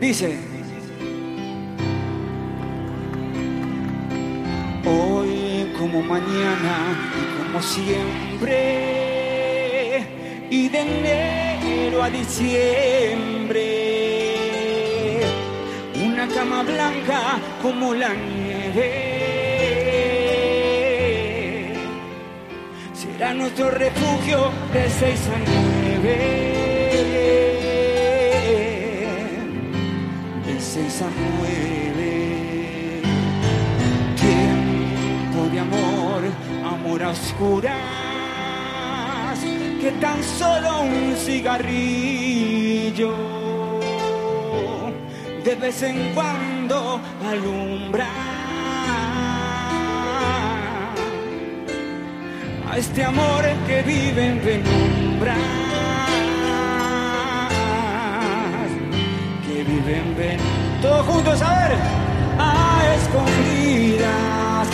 Dice, hoy como mañana y como siempre, y de enero a diciembre, una cama blanca como la nieve, será nuestro refugio de seis a nueve. De seis a nueve. Tiempo de amor, amor a oscuras, que tan solo un cigarrillo de vez en cuando alumbra. A este amor que vive en penumbra. que viven ven todos juntos a ver. A escondidas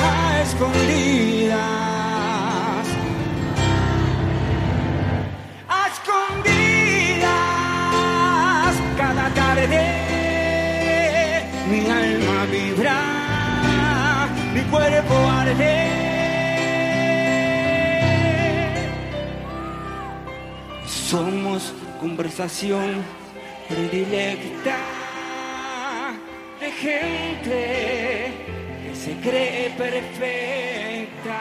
a escondidas. A escondidas cada tarde mi alma vibra mi cuerpo arde Somos conversación predilecta de gente que se cree perfecta.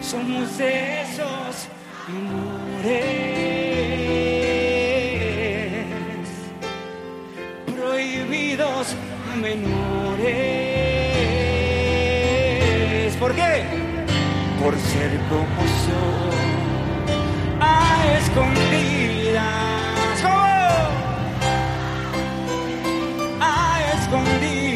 Somos esos amores prohibidos a menores. ¿Por qué? Por ser como escondidas. ¿Cómo? A escondidas.